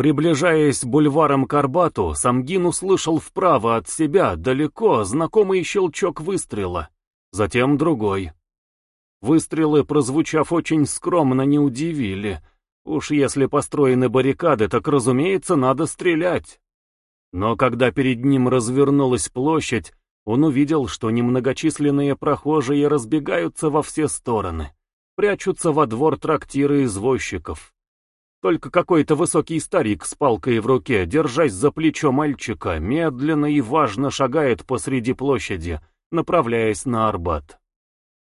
Приближаясь бульваром к Арбату, Самгин услышал вправо от себя, далеко, знакомый щелчок выстрела. Затем другой. Выстрелы, прозвучав очень скромно, не удивили. Уж если построены баррикады, так, разумеется, надо стрелять. Но когда перед ним развернулась площадь, он увидел, что немногочисленные прохожие разбегаются во все стороны, прячутся во двор трактира извозчиков. Только какой-то высокий старик с палкой в руке, держась за плечо мальчика, медленно и важно шагает посреди площади, направляясь на Арбат.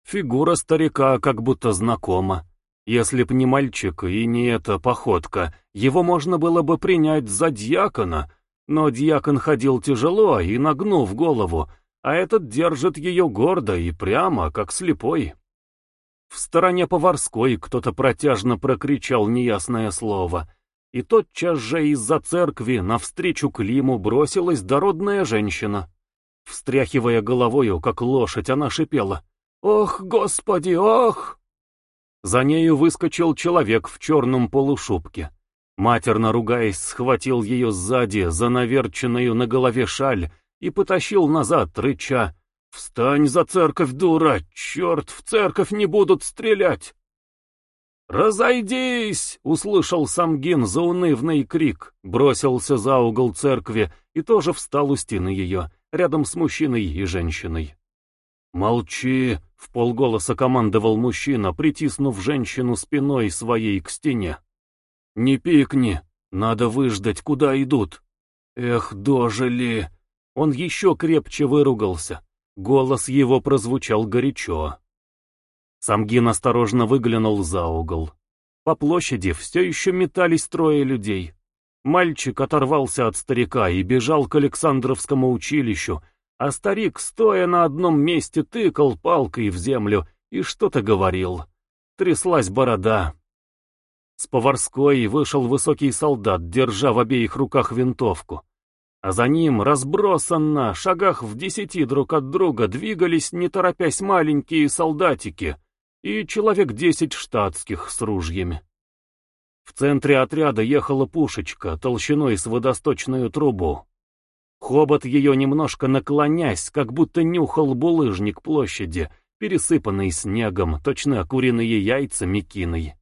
Фигура старика как будто знакома. Если б не мальчик и не эта походка, его можно было бы принять за дьякона, но дьякон ходил тяжело и нагнув голову, а этот держит ее гордо и прямо, как слепой. В стороне поварской кто-то протяжно прокричал неясное слово, и тотчас же из-за церкви навстречу Климу бросилась дородная женщина. Встряхивая головою, как лошадь, она шипела. «Ох, господи, ох!» За нею выскочил человек в черном полушубке. Матерно ругаясь, схватил ее сзади за наверченную на голове шаль и потащил назад, рыча. «Встань за церковь, дура! Черт, в церковь не будут стрелять!» «Разойдись!» — услышал Самгин заунывный крик, бросился за угол церкви и тоже встал у стены ее, рядом с мужчиной и женщиной. «Молчи!» — в полголоса командовал мужчина, притиснув женщину спиной своей к стене. «Не пикни! Надо выждать, куда идут!» «Эх, дожили!» Он еще крепче выругался. Голос его прозвучал горячо. Самгин осторожно выглянул за угол. По площади все еще метались трое людей. Мальчик оторвался от старика и бежал к Александровскому училищу, а старик, стоя на одном месте, тыкал палкой в землю и что-то говорил. Тряслась борода. С поварской вышел высокий солдат, держа в обеих руках винтовку а за ним, разбросанно, шагах в десяти друг от друга, двигались, не торопясь, маленькие солдатики и человек десять штатских с ружьями. В центре отряда ехала пушечка, толщиной с водосточную трубу. Хобот ее немножко наклонясь, как будто нюхал булыжник площади, пересыпанный снегом, точно куриные яйца мекиной.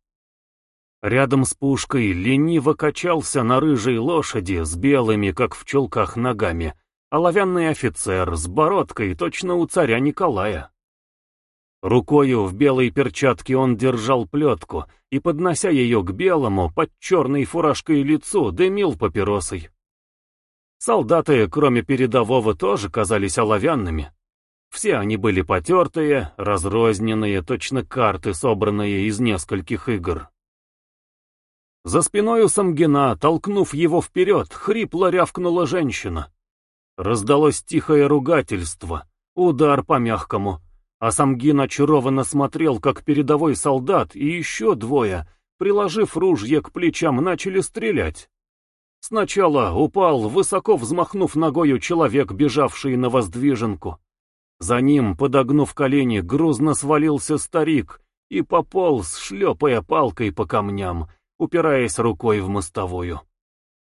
Рядом с пушкой лениво качался на рыжей лошади с белыми, как в чулках, ногами, оловянный офицер с бородкой, точно у царя Николая. Рукою в белой перчатке он держал плетку и, поднося ее к белому, под черной фуражкой лицу, дымил папиросой. Солдаты, кроме передового, тоже казались оловянными. Все они были потертые, разрозненные, точно карты, собранные из нескольких игр. За спиной у Самгина, толкнув его вперед, хрипло рявкнула женщина. Раздалось тихое ругательство, удар по мягкому, а Самгин очарованно смотрел, как передовой солдат и еще двое, приложив ружье к плечам, начали стрелять. Сначала упал, высоко взмахнув ногою человек, бежавший на воздвиженку. За ним, подогнув колени, грузно свалился старик и пополз, шлепая палкой по камням, упираясь рукой в мостовую.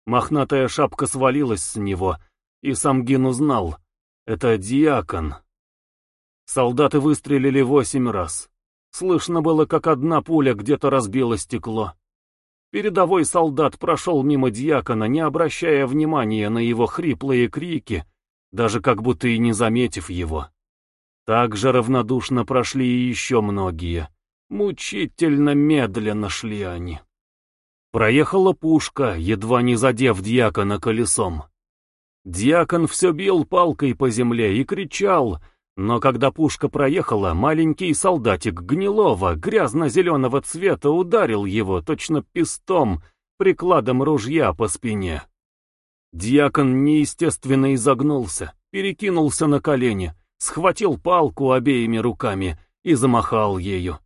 Мохнатая шапка свалилась с него, и Самгин узнал — это диакон. Солдаты выстрелили восемь раз. Слышно было, как одна пуля где-то разбила стекло. Передовой солдат прошел мимо диакона, не обращая внимания на его хриплые крики, даже как будто и не заметив его. Так же равнодушно прошли и еще многие. Мучительно медленно шли они. Проехала пушка, едва не задев дьякона колесом. Дьякон все бил палкой по земле и кричал, но когда пушка проехала, маленький солдатик гнилого, грязно-зеленого цвета ударил его точно пестом, прикладом ружья по спине. Дьякон неестественно изогнулся, перекинулся на колени, схватил палку обеими руками и замахал ею.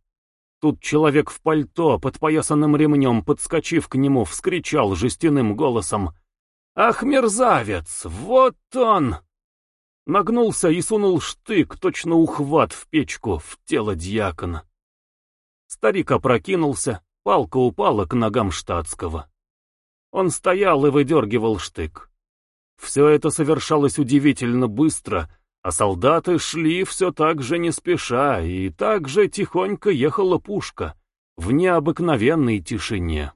Тут человек в пальто, подпоясанным ремнем, подскочив к нему, вскричал жестяным голосом. «Ах, мерзавец! Вот он!» Нагнулся и сунул штык, точно ухват в печку, в тело дьякона. Старик опрокинулся, палка упала к ногам штатского. Он стоял и выдергивал штык. Все это совершалось удивительно быстро, а солдаты шли все так же не спеша, и так же тихонько ехала пушка, в необыкновенной тишине.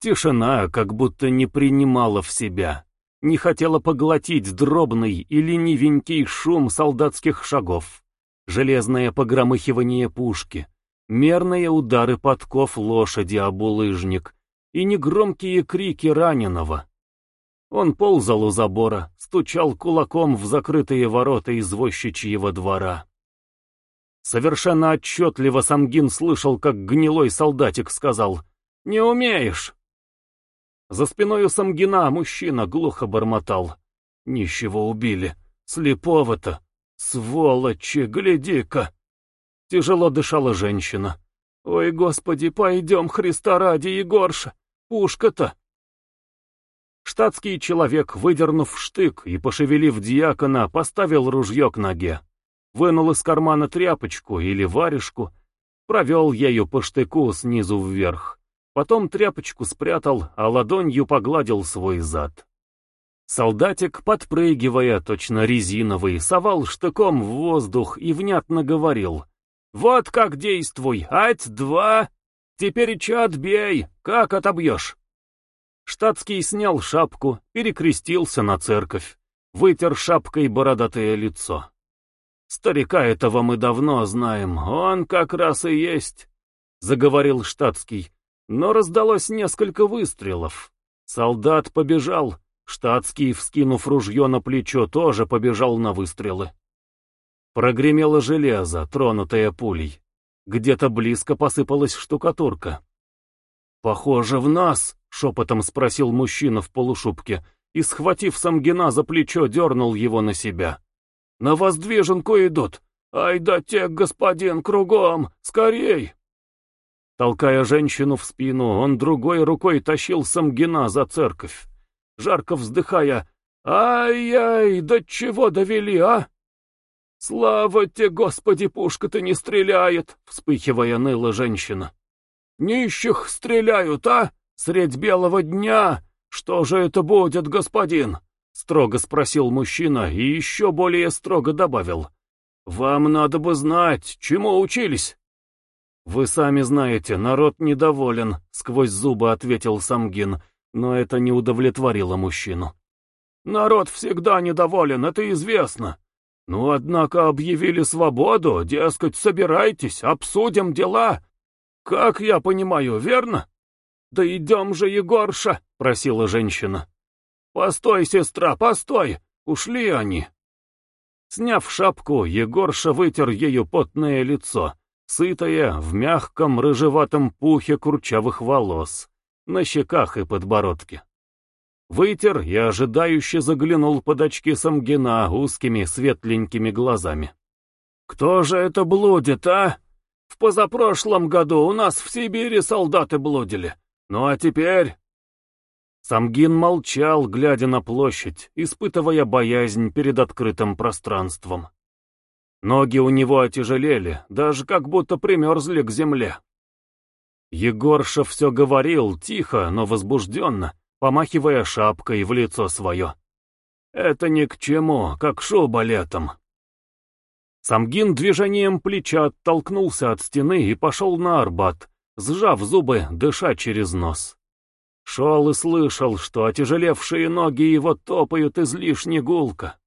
Тишина как будто не принимала в себя, не хотела поглотить дробный или ленивенький шум солдатских шагов, железное погромыхивание пушки, мерные удары подков лошади об улыжник и негромкие крики раненого. Он ползал у забора, стучал кулаком в закрытые ворота извозчичьего двора. Совершенно отчетливо Самгин слышал, как гнилой солдатик сказал «Не умеешь!» За спиной у Самгина мужчина глухо бормотал. Нищего убили. Слепого-то. Сволочи, гляди-ка. Тяжело дышала женщина. Ой, господи, пойдем, Христа ради, Егорша. Пушка-то. Штатский человек, выдернув штык и пошевелив диакона, поставил ружье к ноге. Вынул из кармана тряпочку или варежку, провел ею по штыку снизу вверх. Потом тряпочку спрятал, а ладонью погладил свой зад. Солдатик, подпрыгивая, точно резиновый, совал штыком в воздух и внятно говорил. «Вот как действуй! Ать-два! Теперь че отбей! Как отобьешь?» Штатский снял шапку, перекрестился на церковь, вытер шапкой бородатое лицо. «Старика этого мы давно знаем, он как раз и есть», — заговорил штатский, но раздалось несколько выстрелов. Солдат побежал, штатский, вскинув ружье на плечо, тоже побежал на выстрелы. Прогремело железо, тронутое пулей. Где-то близко посыпалась штукатурка. «Похоже, в нас!» — шепотом спросил мужчина в полушубке и, схватив Самгина за плечо, дернул его на себя. «На воздвиженку идут! Ай да те, господин, кругом! Скорей!» Толкая женщину в спину, он другой рукой тащил Самгина за церковь. Жарко вздыхая, «Ай-яй, до чего довели, а?» «Слава тебе, Господи, пушка-то не стреляет!» — вспыхивая ныла женщина. «Нищих стреляют, а? Средь белого дня! Что же это будет, господин?» — строго спросил мужчина и еще более строго добавил. «Вам надо бы знать, чему учились?» «Вы сами знаете, народ недоволен», — сквозь зубы ответил Самгин, но это не удовлетворило мужчину. «Народ всегда недоволен, это известно. Ну, однако объявили свободу, дескать, собирайтесь, обсудим дела. Как я понимаю, верно?» «Да идем же, Егорша», — просила женщина. «Постой, сестра, постой, ушли они». Сняв шапку, Егорша вытер ею потное лицо сытая, в мягком рыжеватом пухе курчавых волос, на щеках и подбородке. Вытер и ожидающе заглянул под очки Самгина узкими светленькими глазами. «Кто же это блудит, а? В позапрошлом году у нас в Сибири солдаты блудили. Ну а теперь...» Самгин молчал, глядя на площадь, испытывая боязнь перед открытым пространством. Ноги у него отяжелели, даже как будто примерзли к земле. Егорша все говорил, тихо, но возбужденно, помахивая шапкой в лицо свое. «Это ни к чему, как шуба летом». Самгин движением плеча оттолкнулся от стены и пошел на Арбат, сжав зубы, дыша через нос. Шел и слышал, что отяжелевшие ноги его топают излишне гулко.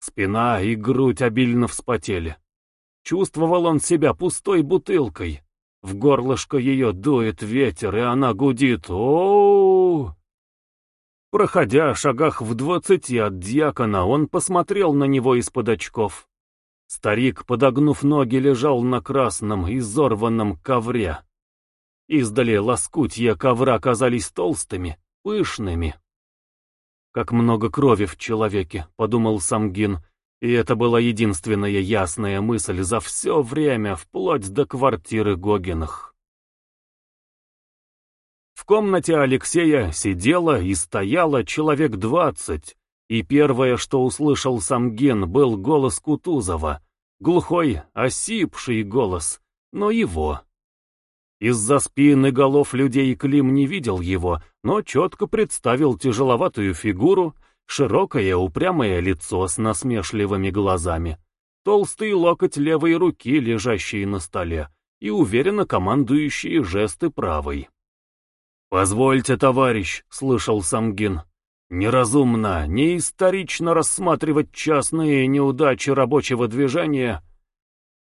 Спина и грудь обильно вспотели. Чувствовал он себя пустой бутылкой. В горлышко ее дует ветер, и она гудит. о, -о, -о Проходя шагах в двадцати от дьякона, он посмотрел на него из-под очков. Старик, подогнув ноги, лежал на красном, изорванном ковре. Издали лоскутья ковра казались толстыми, пышными. Как много крови в человеке, подумал Самгин, и это была единственная ясная мысль за все время, вплоть до квартиры Гогиных. В комнате Алексея сидела и стояла человек двадцать, и первое, что услышал Самгин, был голос Кутузова, глухой, осипший голос, но его. Из-за спины голов людей Клим не видел его, но четко представил тяжеловатую фигуру, широкое упрямое лицо с насмешливыми глазами, толстый локоть левой руки, лежащий на столе, и уверенно командующие жесты правой. «Позвольте, товарищ», — слышал Самгин, — «неразумно, неисторично рассматривать частные неудачи рабочего движения».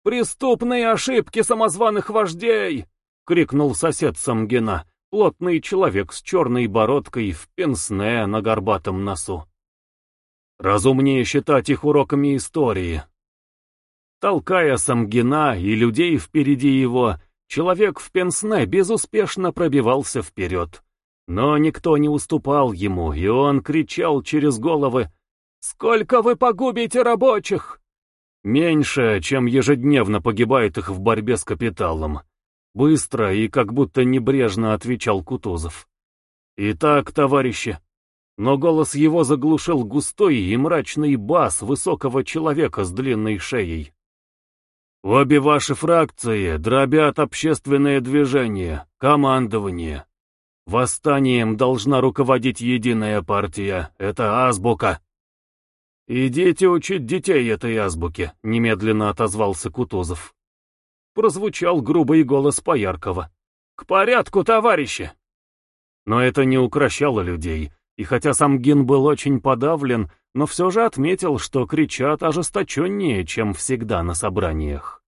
«Преступные ошибки самозваных вождей!» — крикнул сосед Самгина, плотный человек с черной бородкой в пенсне на горбатом носу. Разумнее считать их уроками истории. Толкая Самгина и людей впереди его, человек в пенсне безуспешно пробивался вперед. Но никто не уступал ему, и он кричал через головы «Сколько вы погубите рабочих?» Меньше, чем ежедневно погибает их в борьбе с капиталом. Быстро и как будто небрежно отвечал Кутузов. «Итак, товарищи...» Но голос его заглушил густой и мрачный бас высокого человека с длинной шеей. «Обе ваши фракции дробят общественное движение, командование. Восстанием должна руководить единая партия, это азбука». «Идите учить детей этой азбуке», — немедленно отозвался Кутузов прозвучал грубый голос Пояркова. «К порядку, товарищи!» Но это не укращало людей, и хотя сам Гин был очень подавлен, но все же отметил, что кричат ожесточеннее, чем всегда на собраниях.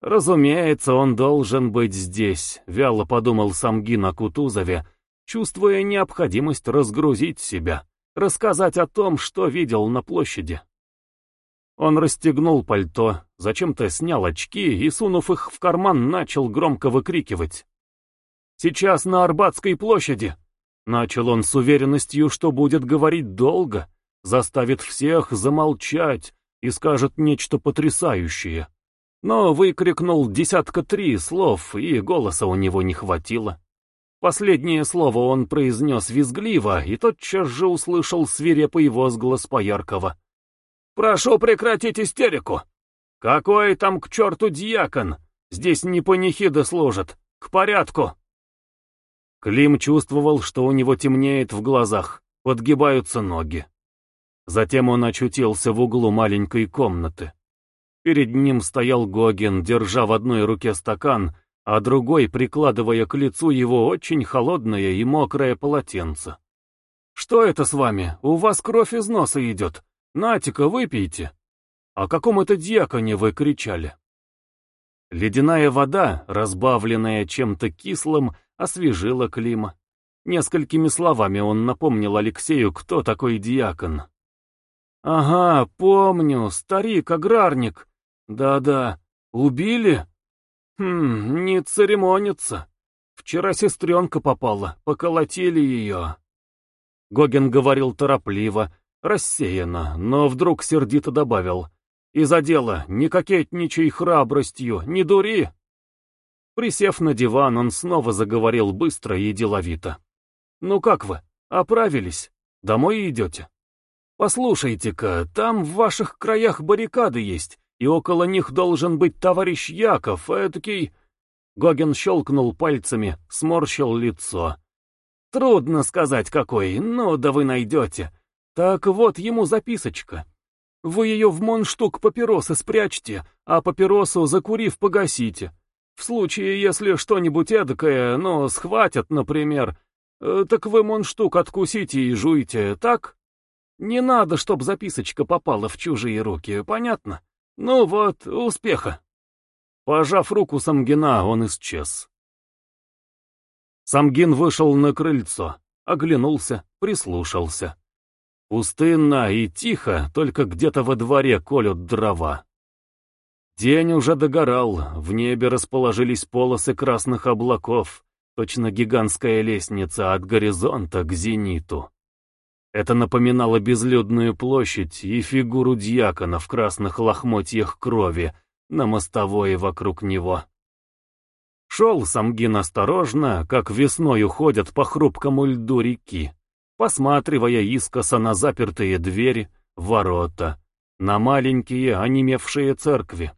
«Разумеется, он должен быть здесь», — вяло подумал Самгин о Кутузове, чувствуя необходимость разгрузить себя, рассказать о том, что видел на площади. Он расстегнул пальто, зачем-то снял очки и, сунув их в карман, начал громко выкрикивать. «Сейчас на Арбатской площади!» Начал он с уверенностью, что будет говорить долго, заставит всех замолчать и скажет нечто потрясающее. Но выкрикнул десятка три слов, и голоса у него не хватило. Последнее слово он произнес визгливо, и тотчас же услышал свирепый возглас Пояркова. Прошу прекратить истерику. Какой там к черту дьякон? Здесь не панихида служат. К порядку. Клим чувствовал, что у него темнеет в глазах, подгибаются ноги. Затем он очутился в углу маленькой комнаты. Перед ним стоял Гогин, держа в одной руке стакан, а другой прикладывая к лицу его очень холодное и мокрое полотенце. «Что это с вами? У вас кровь из носа идет. «Натика, выпейте!» «О каком это дьяконе вы кричали?» Ледяная вода, разбавленная чем-то кислым, освежила Клима. Несколькими словами он напомнил Алексею, кто такой диакон. «Ага, помню, старик-аграрник. Да-да, убили?» «Хм, не церемонится. Вчера сестренка попала, поколотили ее». Гоген говорил торопливо, Рассеянно, но вдруг сердито добавил. «И за дело, не кокетничай храбростью, не дури!» Присев на диван, он снова заговорил быстро и деловито. «Ну как вы, оправились? Домой идете? Послушайте-ка, там в ваших краях баррикады есть, и около них должен быть товарищ Яков, этакий...» Гоген щелкнул пальцами, сморщил лицо. «Трудно сказать, какой, ну да вы найдете. Так вот ему записочка. Вы ее в монштук папиросы спрячьте, а папиросу, закурив, погасите. В случае, если что-нибудь эдакое, ну, схватят, например, э, так вы монштук откусите и жуйте, так? Не надо, чтоб записочка попала в чужие руки, понятно? Ну вот, успеха. Пожав руку Самгина, он исчез. Самгин вышел на крыльцо, оглянулся, прислушался. Пустынно и тихо, только где-то во дворе колют дрова. День уже догорал, в небе расположились полосы красных облаков, точно гигантская лестница от горизонта к зениту. Это напоминало безлюдную площадь и фигуру дьякона в красных лохмотьях крови на мостовой вокруг него. Шел Самгин осторожно, как весной уходят по хрупкому льду реки посматривая искоса на запертые двери, ворота, на маленькие онемевшие церкви.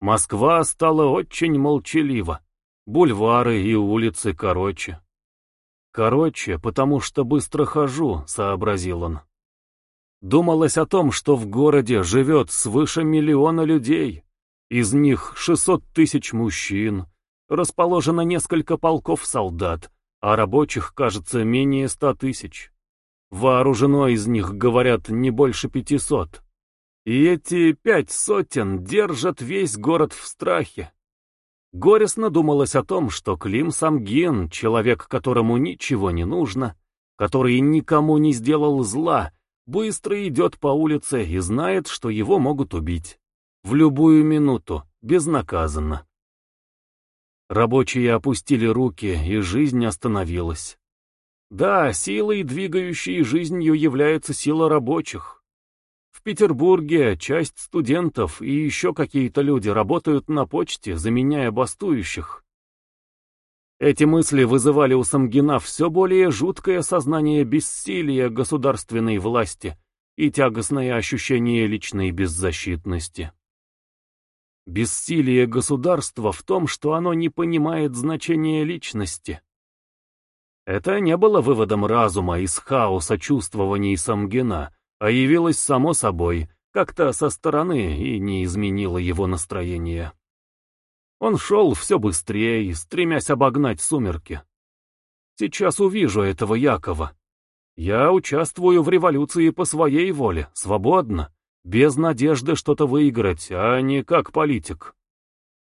Москва стала очень молчалива. Бульвары и улицы короче. Короче, потому что быстро хожу, сообразил он. Думалось о том, что в городе живет свыше миллиона людей. Из них 600 тысяч мужчин. Расположено несколько полков солдат, а рабочих, кажется, менее 100 тысяч. Вооружено из них, говорят, не больше 500. И эти пять сотен держат весь город в страхе. Горестно думалось о том, что Клим Самгин, человек, которому ничего не нужно, который никому не сделал зла, быстро идет по улице и знает, что его могут убить. В любую минуту, безнаказанно. Рабочие опустили руки, и жизнь остановилась. Да, силой, двигающей жизнью, является сила рабочих. Петербурге часть студентов и еще какие-то люди работают на почте, заменяя бастующих. Эти мысли вызывали у Самгина все более жуткое сознание бессилия государственной власти и тягостное ощущение личной беззащитности. Бессилие государства в том, что оно не понимает значения личности. Это не было выводом разума из хаоса чувствований Самгина, а явилось само собой, как-то со стороны и не изменило его настроение. Он шел все быстрее, стремясь обогнать сумерки. Сейчас увижу этого Якова. Я участвую в революции по своей воле, свободно, без надежды что-то выиграть, а не как политик.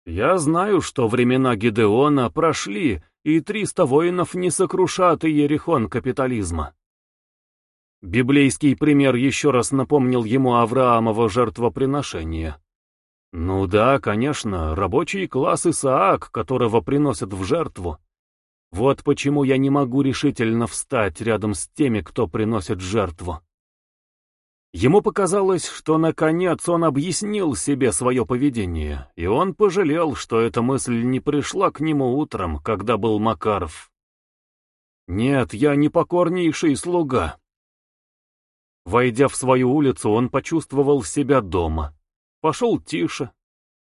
Я знаю, что времена Гидеона прошли, и триста воинов не сокрушат и ерехон капитализма. Библейский пример еще раз напомнил ему Авраамово жертвоприношение. Ну да, конечно, рабочий класс Исаак, которого приносят в жертву. Вот почему я не могу решительно встать рядом с теми, кто приносит жертву. Ему показалось, что наконец он объяснил себе свое поведение, и он пожалел, что эта мысль не пришла к нему утром, когда был Макаров. «Нет, я не покорнейший слуга. Войдя в свою улицу, он почувствовал себя дома. Пошел тише.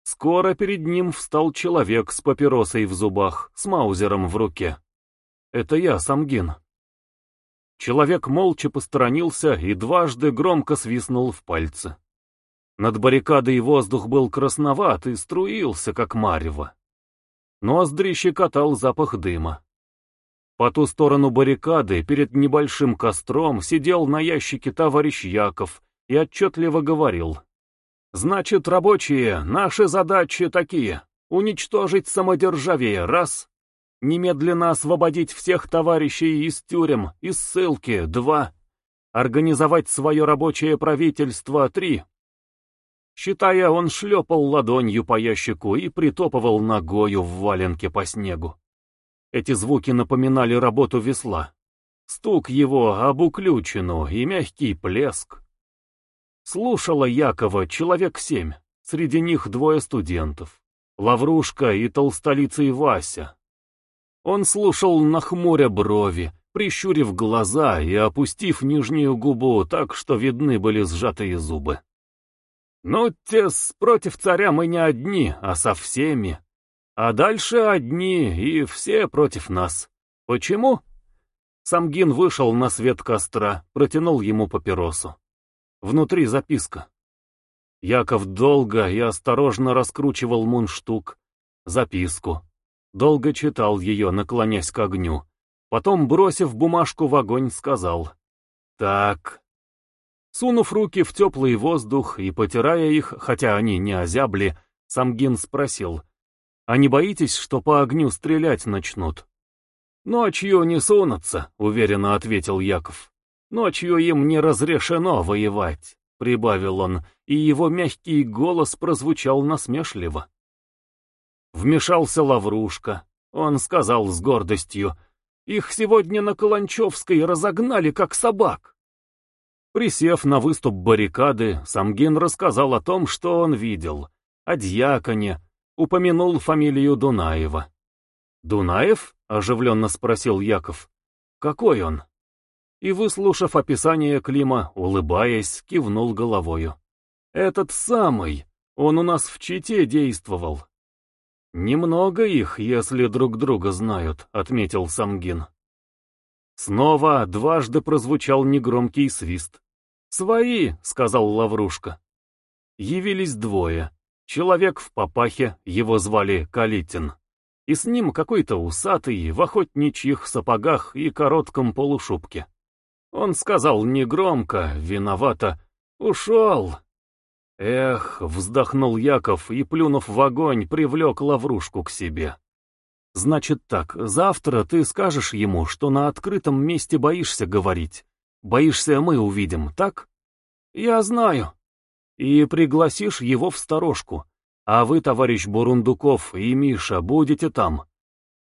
Скоро перед ним встал человек с папиросой в зубах, с маузером в руке. Это я, Самгин. Человек молча посторонился и дважды громко свистнул в пальцы. Над баррикадой воздух был красноват и струился, как марево. Ноздри щекотал запах дыма. По ту сторону баррикады, перед небольшим костром, сидел на ящике товарищ Яков и отчетливо говорил. «Значит, рабочие, наши задачи такие. Уничтожить самодержавие, раз. Немедленно освободить всех товарищей из тюрем, из ссылки, два. Организовать свое рабочее правительство, три». Считая, он шлепал ладонью по ящику и притопывал ногою в валенке по снегу. Эти звуки напоминали работу весла. Стук его об уключину и мягкий плеск. Слушала Якова человек семь, среди них двое студентов. Лаврушка и толстолицый Вася. Он слушал нахмуря брови, прищурив глаза и опустив нижнюю губу так, что видны были сжатые зубы. «Ну, тес, против царя мы не одни, а со всеми. А дальше одни, и все против нас. Почему? Самгин вышел на свет костра, протянул ему папиросу. Внутри записка. Яков долго и осторожно раскручивал мундштук. Записку. Долго читал ее, наклонясь к огню. Потом, бросив бумажку в огонь, сказал. «Так». Сунув руки в теплый воздух и потирая их, хотя они не озябли, Самгин спросил. А не боитесь, что по огню стрелять начнут? Ночью не сунутся, уверенно ответил Яков. Ночью им не разрешено воевать, прибавил он, и его мягкий голос прозвучал насмешливо. Вмешался Лаврушка. Он сказал с гордостью, «Их сегодня на Каланчевской разогнали, как собак». Присев на выступ баррикады, Самгин рассказал о том, что он видел, о дьяконе, упомянул фамилию Дунаева. «Дунаев?» — оживленно спросил Яков. «Какой он?» И, выслушав описание Клима, улыбаясь, кивнул головою. «Этот самый! Он у нас в Чите действовал!» «Немного их, если друг друга знают», — отметил Самгин. Снова дважды прозвучал негромкий свист. «Свои», — сказал Лаврушка. Явились двое. Человек в папахе, его звали Калитин. И с ним какой-то усатый, в охотничьих сапогах и коротком полушубке. Он сказал негромко, виновато, «Ушел!» Эх, вздохнул Яков и, плюнув в огонь, привлек Лаврушку к себе. Значит так, завтра ты скажешь ему, что на открытом месте боишься говорить. Боишься, мы увидим, так? Я знаю. И пригласишь его в сторожку. А вы, товарищ Бурундуков и Миша, будете там.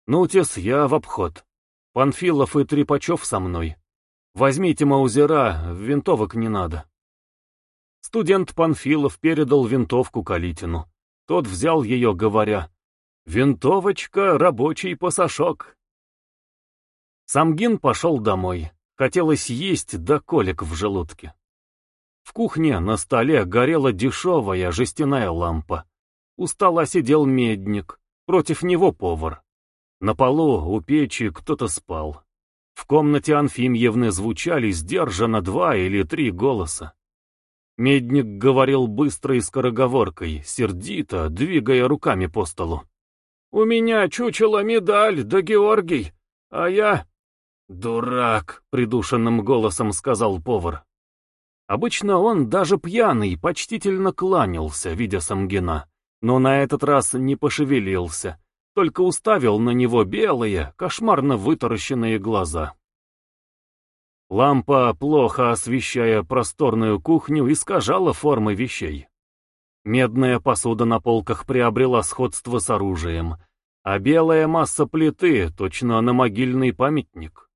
Ну-тес, я в обход. Панфилов и Трепачев со мной. Возьмите маузера, винтовок не надо. Студент Панфилов передал винтовку Калитину. Тот взял ее, говоря, «Винтовочка — рабочий пасашок». Самгин пошел домой. Хотелось есть до колик в желудке. В кухне на столе горела дешевая жестяная лампа. У стола сидел медник, против него повар. На полу у печи кто-то спал. В комнате Анфимьевны звучали сдержанно два или три голоса. Медник говорил быстрой скороговоркой, сердито, двигая руками по столу. «У меня чучело медаль, да Георгий, а я...» «Дурак!» — придушенным голосом сказал повар. Обычно он, даже пьяный, почтительно кланялся, видя Самгина, но на этот раз не пошевелился, только уставил на него белые, кошмарно вытаращенные глаза. Лампа, плохо освещая просторную кухню, искажала формы вещей. Медная посуда на полках приобрела сходство с оружием, а белая масса плиты точно на могильный памятник.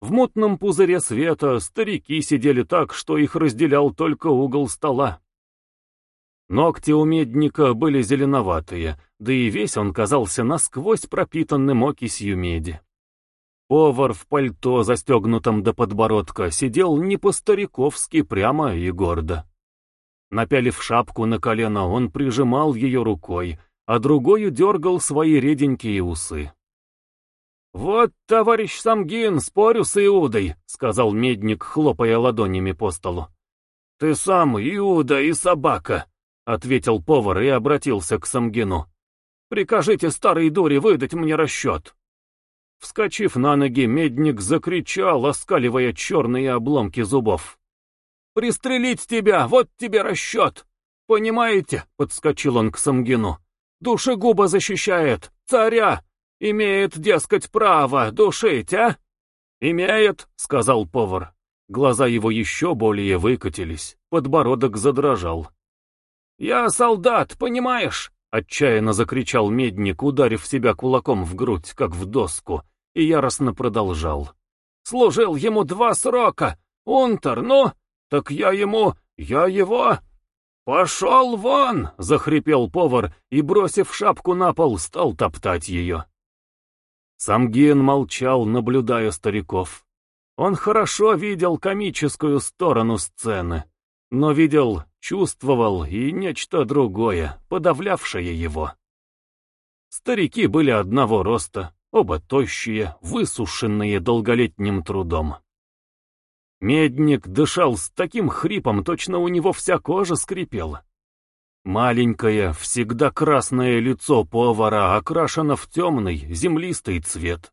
В мутном пузыре света старики сидели так, что их разделял только угол стола. Ногти у медника были зеленоватые, да и весь он казался насквозь пропитанным окисью меди. Повар в пальто, застегнутом до подбородка, сидел не по-стариковски прямо и гордо. Напялив шапку на колено, он прижимал ее рукой, а другою дергал свои реденькие усы. «Вот, товарищ Самгин, спорю с Иудой», — сказал медник, хлопая ладонями по столу. «Ты сам Иуда и собака», — ответил повар и обратился к Самгину. «Прикажите старой дуре выдать мне расчет». Вскочив на ноги, медник закричал, оскаливая черные обломки зубов. «Пристрелить тебя! Вот тебе расчет! Понимаете?» — подскочил он к Самгину. «Душегуба защищает! Царя! Имеет, дескать, право душить, а?» «Имеет», — сказал повар. Глаза его еще более выкатились, подбородок задрожал. «Я солдат, понимаешь? — отчаянно закричал медник, ударив себя кулаком в грудь, как в доску, и яростно продолжал. «Служил ему два срока! Унтер, ну! Так я ему... я его...» «Пошел вон!» — захрипел повар и, бросив шапку на пол, стал топтать ее. Самгин молчал, наблюдая стариков. Он хорошо видел комическую сторону сцены но видел, чувствовал и нечто другое, подавлявшее его. Старики были одного роста, оба тощие, высушенные долголетним трудом. Медник дышал с таким хрипом, точно у него вся кожа скрипела. Маленькое, всегда красное лицо повара окрашено в темный, землистый цвет.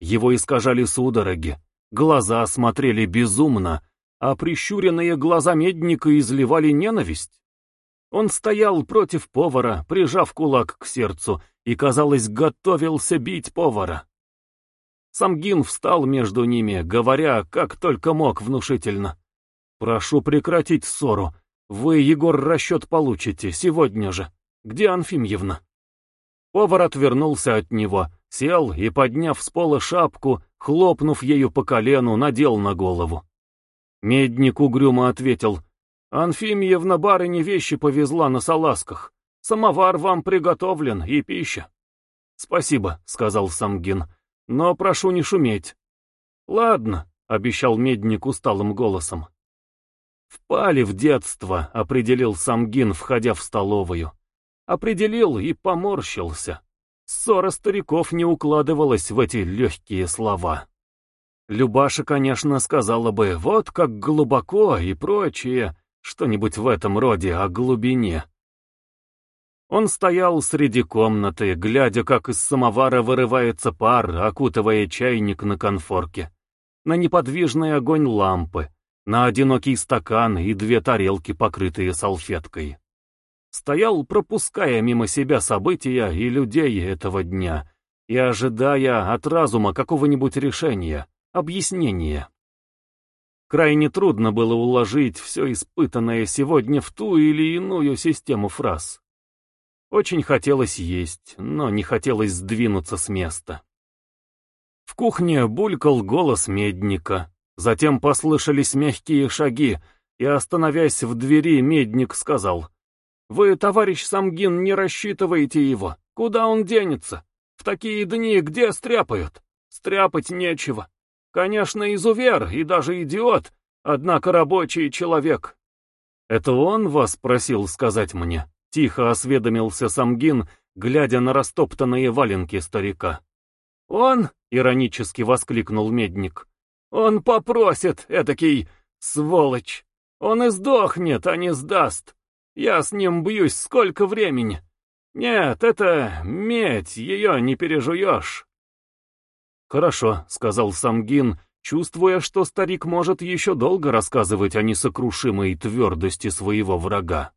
Его искажали судороги, глаза смотрели безумно, а прищуренные глаза медника изливали ненависть. Он стоял против повара, прижав кулак к сердцу, и, казалось, готовился бить повара. Самгин встал между ними, говоря, как только мог внушительно. «Прошу прекратить ссору. Вы, Егор, расчет получите, сегодня же. Где Анфимьевна?» Повар отвернулся от него, сел и, подняв с пола шапку, хлопнув ею по колену, надел на голову. Медник угрюмо ответил. «Анфимьевна барыне вещи повезла на салазках. Самовар вам приготовлен и пища». «Спасибо», — сказал Самгин, — «но прошу не шуметь». «Ладно», — обещал Медник усталым голосом. «Впали в детство», — определил Самгин, входя в столовую. определил и поморщился. Ссора стариков не укладывалась в эти легкие слова. Любаша, конечно, сказала бы «вот как глубоко» и прочее, что-нибудь в этом роде о глубине. Он стоял среди комнаты, глядя, как из самовара вырывается пар, окутывая чайник на конфорке, на неподвижный огонь лампы, на одинокий стакан и две тарелки, покрытые салфеткой. Стоял, пропуская мимо себя события и людей этого дня, и ожидая от разума какого-нибудь решения, объяснения. Крайне трудно было уложить все испытанное сегодня в ту или иную систему фраз. Очень хотелось есть, но не хотелось сдвинуться с места. В кухне булькал голос медника, затем послышались мягкие шаги, и, остановясь в двери, медник сказал, «Вы, товарищ Самгин, не рассчитываете его. Куда он денется? В такие дни где стряпают? Стряпать нечего. Конечно, изувер и даже идиот, однако рабочий человек». «Это он вас просил сказать мне?» Тихо осведомился Самгин, глядя на растоптанные валенки старика. «Он?» — иронически воскликнул медник. «Он попросит, этакий сволочь! Он и сдохнет, а не сдаст! Я с ним бьюсь сколько времени! Нет, это медь, ее не пережуешь!» «Хорошо», — сказал Самгин, чувствуя, что старик может еще долго рассказывать о несокрушимой твердости своего врага.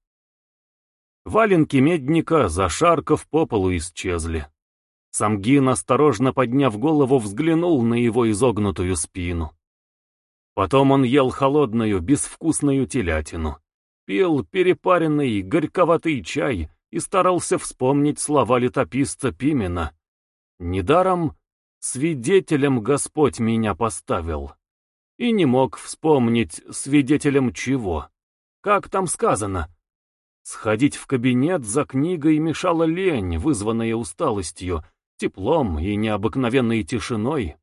Валенки медника, зашаркав по полу, исчезли. Самгин, осторожно подняв голову, взглянул на его изогнутую спину. Потом он ел холодную, безвкусную телятину, пил перепаренный, горьковатый чай и старался вспомнить слова летописца Пимена. Недаром свидетелем Господь меня поставил. И не мог вспомнить, свидетелем чего. Как там сказано, Сходить в кабинет за книгой мешала лень, вызванная усталостью, теплом и необыкновенной тишиной.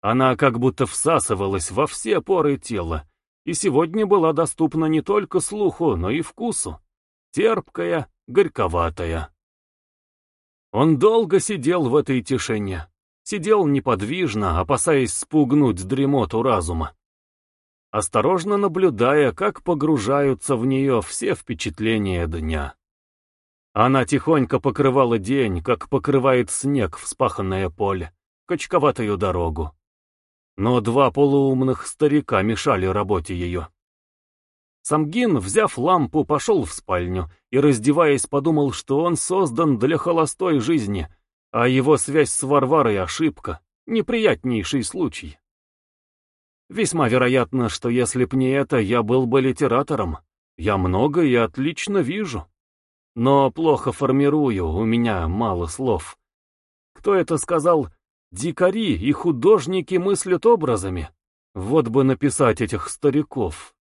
Она как будто всасывалась во все поры тела, и сегодня была доступна не только слуху, но и вкусу. Терпкая, горьковатая. Он долго сидел в этой тишине. Сидел неподвижно, опасаясь спугнуть дремоту разума осторожно наблюдая, как погружаются в нее все впечатления дня. Она тихонько покрывала день, как покрывает снег вспаханное поле, качковатую дорогу. Но два полуумных старика мешали работе ее. Самгин, взяв лампу, пошел в спальню и, раздеваясь, подумал, что он создан для холостой жизни, а его связь с Варварой — ошибка, неприятнейший случай. Весьма вероятно, что если б не это, я был бы литератором. Я много и отлично вижу. Но плохо формирую, у меня мало слов. Кто это сказал? Дикари и художники мыслят образами. Вот бы написать этих стариков.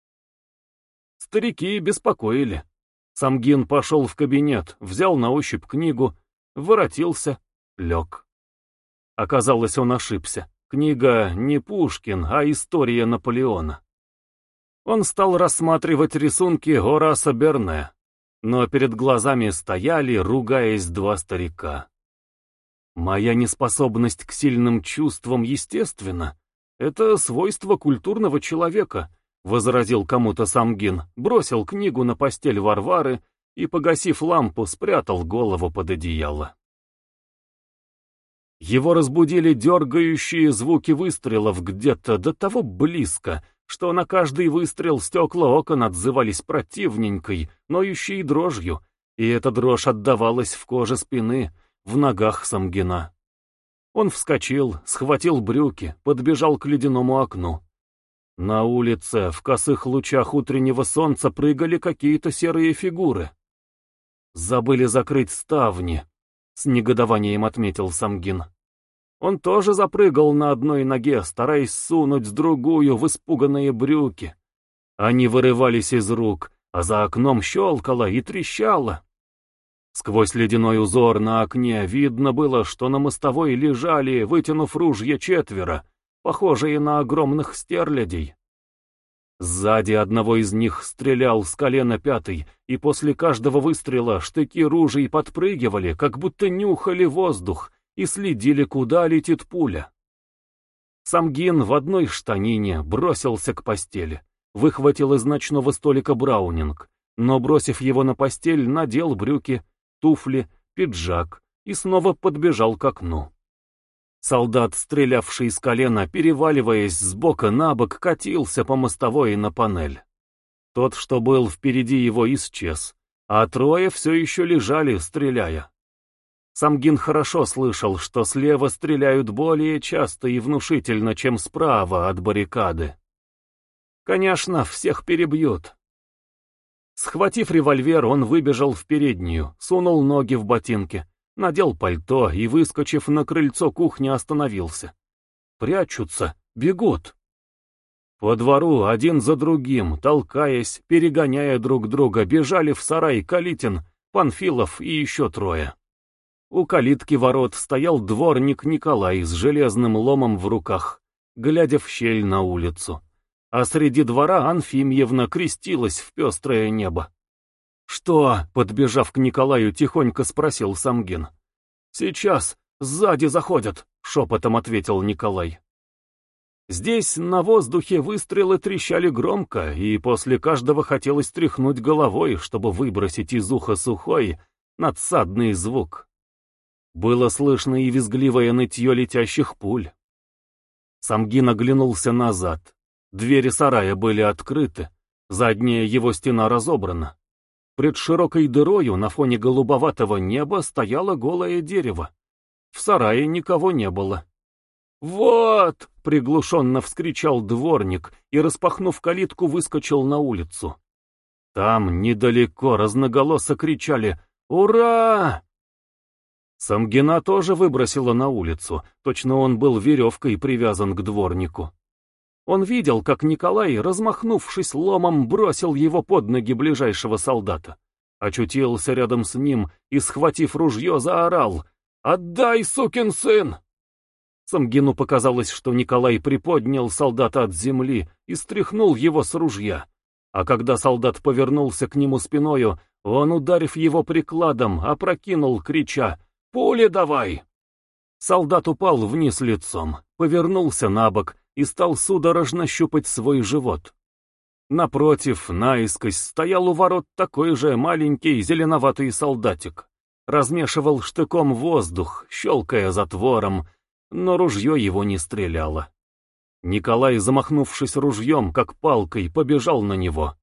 Старики беспокоили. Самгин пошел в кабинет, взял на ощупь книгу, воротился, лег. Оказалось, он ошибся. Книга не Пушкин, а история Наполеона. Он стал рассматривать рисунки Гораса Берне, но перед глазами стояли, ругаясь, два старика. Моя неспособность к сильным чувствам естественна. Это свойство культурного человека, возразил кому-то Самгин, бросил книгу на постель Варвары и, погасив лампу, спрятал голову под одеяло. Его разбудили дергающие звуки выстрелов где-то до того близко, что на каждый выстрел стекла окон отзывались противненькой, ноющей дрожью, и эта дрожь отдавалась в коже спины, в ногах Самгина. Он вскочил, схватил брюки, подбежал к ледяному окну. На улице, в косых лучах утреннего солнца, прыгали какие-то серые фигуры. Забыли закрыть ставни, с негодованием отметил Самгин. Он тоже запрыгал на одной ноге, стараясь сунуть другую в испуганные брюки. Они вырывались из рук, а за окном щелкало и трещало. Сквозь ледяной узор на окне видно было, что на мостовой лежали, вытянув ружья четверо, похожие на огромных стерлядей. Сзади одного из них стрелял с колена пятый, и после каждого выстрела штыки ружей подпрыгивали, как будто нюхали воздух и следили, куда летит пуля. Самгин в одной штанине бросился к постели, выхватил из ночного столика браунинг, но, бросив его на постель, надел брюки, туфли, пиджак и снова подбежал к окну. Солдат, стрелявший с колена, переваливаясь с бока на бок, катился по мостовой на панель. Тот, что был впереди его, исчез, а трое все еще лежали, стреляя. Самгин хорошо слышал, что слева стреляют более часто и внушительно, чем справа от баррикады. Конечно, всех перебьют. Схватив револьвер, он выбежал в переднюю, сунул ноги в ботинки, надел пальто и, выскочив на крыльцо кухни, остановился. Прячутся, бегут. По двору один за другим, толкаясь, перегоняя друг друга, бежали в сарай Калитин, Панфилов и еще трое. У калитки ворот стоял дворник Николай с железным ломом в руках, глядя в щель на улицу. А среди двора Анфимьевна крестилась в пестрое небо. «Что?» — подбежав к Николаю, тихонько спросил Самгин. «Сейчас, сзади заходят», — шепотом ответил Николай. Здесь на воздухе выстрелы трещали громко, и после каждого хотелось тряхнуть головой, чтобы выбросить из уха сухой, надсадный звук. Было слышно и визгливое нытье летящих пуль. Самгин оглянулся назад. Двери сарая были открыты, задняя его стена разобрана. Пред широкой дырою на фоне голубоватого неба стояло голое дерево. В сарае никого не было. «Вот!» — приглушенно вскричал дворник и, распахнув калитку, выскочил на улицу. Там, недалеко, разноголосо кричали «Ура!». Самгина тоже выбросила на улицу, точно он был веревкой привязан к дворнику. Он видел, как Николай, размахнувшись ломом, бросил его под ноги ближайшего солдата. Очутился рядом с ним и, схватив ружье, заорал «Отдай, сукин сын!» Самгину показалось, что Николай приподнял солдата от земли и стряхнул его с ружья. А когда солдат повернулся к нему спиною, он, ударив его прикладом, опрокинул, крича «Пули давай!». Солдат упал вниз лицом, повернулся на бок и стал судорожно щупать свой живот. Напротив, наискось, стоял у ворот такой же маленький зеленоватый солдатик. Размешивал штыком воздух, щелкая затвором, но ружье его не стреляло. Николай, замахнувшись ружьем, как палкой, побежал на него.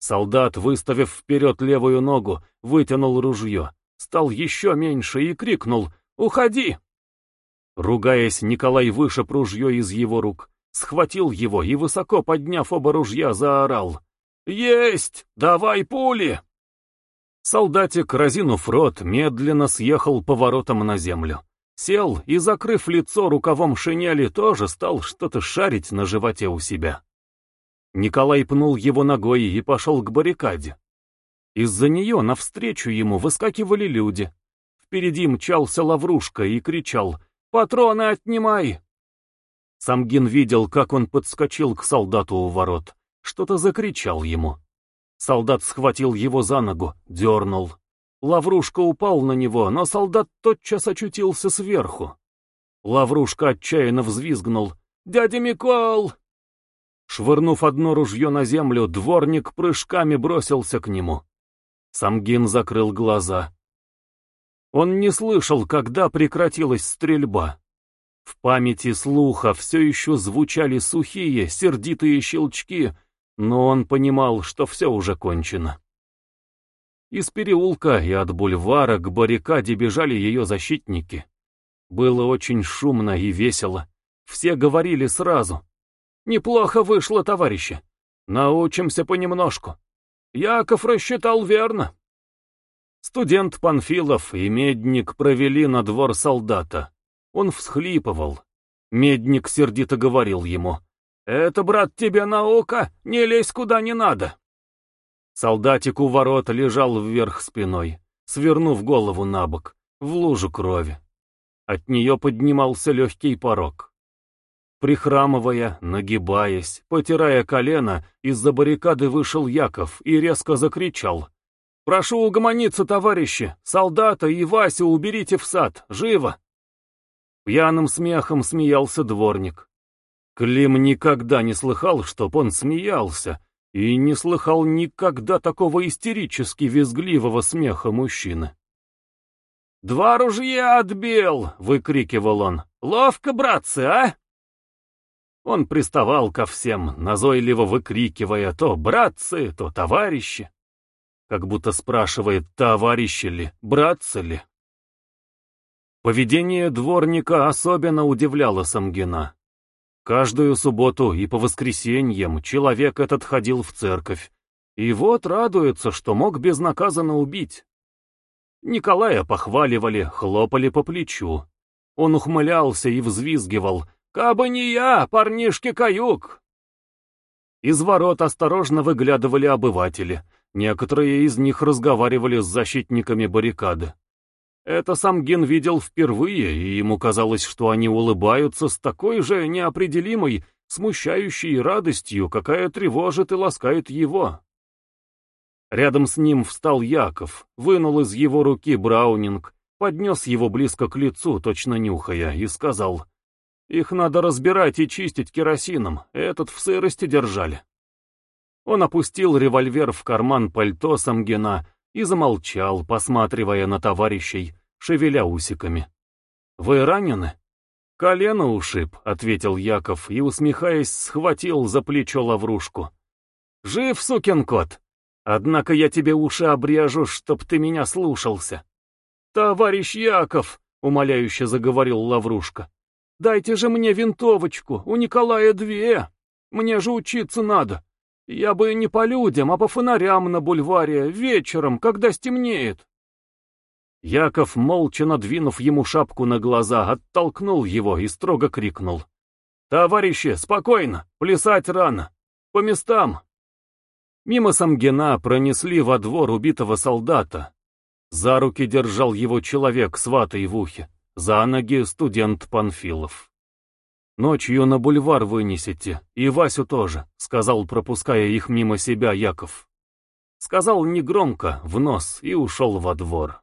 Солдат, выставив вперед левую ногу, вытянул ружье, стал еще меньше и крикнул «Уходи!». Ругаясь, Николай вышиб ружье из его рук, схватил его и, высоко подняв оба ружья, заорал. «Есть! Давай пули!» Солдатик, разинув рот, медленно съехал поворотом на землю. Сел и, закрыв лицо рукавом шинели, тоже стал что-то шарить на животе у себя. Николай пнул его ногой и пошел к баррикаде. Из-за нее навстречу ему выскакивали люди. Впереди мчался Лаврушка и кричал Патроны отнимай!» Самгин видел, как он подскочил к солдату у ворот. Что-то закричал ему. Солдат схватил его за ногу, дернул. Лаврушка упал на него, но солдат тотчас очутился сверху. Лаврушка отчаянно взвизгнул. «Дядя Микол!» Швырнув одно ружье на землю, дворник прыжками бросился к нему. Самгин закрыл глаза. Он не слышал, когда прекратилась стрельба. В памяти слуха все еще звучали сухие, сердитые щелчки, но он понимал, что все уже кончено. Из переулка и от бульвара к баррикаде бежали ее защитники. Было очень шумно и весело. Все говорили сразу. «Неплохо вышло, товарищи. Научимся понемножку. Яков рассчитал верно». Студент Панфилов и Медник провели на двор солдата. Он всхлипывал. Медник сердито говорил ему, «Это, брат, тебе наука, не лезь куда не надо». Солдатик у ворот лежал вверх спиной, свернув голову на бок, в лужу крови. От нее поднимался легкий порог. Прихрамывая, нагибаясь, потирая колено, из-за баррикады вышел Яков и резко закричал. «Прошу угомониться, товарищи! Солдата и Васю уберите в сад! Живо!» Пьяным смехом смеялся дворник. Клим никогда не слыхал, чтоб он смеялся, и не слыхал никогда такого истерически визгливого смеха мужчины. «Два ружья отбил!» — выкрикивал он. «Ловко, братцы, а?» Он приставал ко всем, назойливо выкрикивая то «братцы», то «товарищи», как будто спрашивает, товарищи ли, братцы ли. Поведение дворника особенно удивляло Самгина. Каждую субботу и по воскресеньям человек этот ходил в церковь, и вот радуется, что мог безнаказанно убить. Николая похваливали, хлопали по плечу. Он ухмылялся и взвизгивал. «Кабы не я, парнишки-каюк!» Из ворот осторожно выглядывали обыватели. Некоторые из них разговаривали с защитниками баррикады. Это сам Ген видел впервые, и ему казалось, что они улыбаются с такой же неопределимой, смущающей радостью, какая тревожит и ласкает его. Рядом с ним встал Яков, вынул из его руки браунинг, поднес его близко к лицу, точно нюхая, и сказал, «Их надо разбирать и чистить керосином, этот в сырости держали». Он опустил револьвер в карман пальто Самгина и замолчал, посматривая на товарищей, шевеля усиками. «Вы ранены?» «Колено ушиб», — ответил Яков и, усмехаясь, схватил за плечо лаврушку. «Жив, сукин кот!» Однако я тебе уши обрежу, чтоб ты меня слушался. Товарищ Яков, умоляюще заговорил Лаврушка, дайте же мне винтовочку, у Николая две. Мне же учиться надо. Я бы не по людям, а по фонарям на бульваре, вечером, когда стемнеет. Яков, молча надвинув ему шапку на глаза, оттолкнул его и строго крикнул. «Товарищи, спокойно, плясать рано. По местам, Мимо Самгина пронесли во двор убитого солдата. За руки держал его человек с ватой в ухе, за ноги студент Панфилов. «Ночью на бульвар вынесете, и Васю тоже», — сказал, пропуская их мимо себя Яков. Сказал негромко, в нос, и ушел во двор.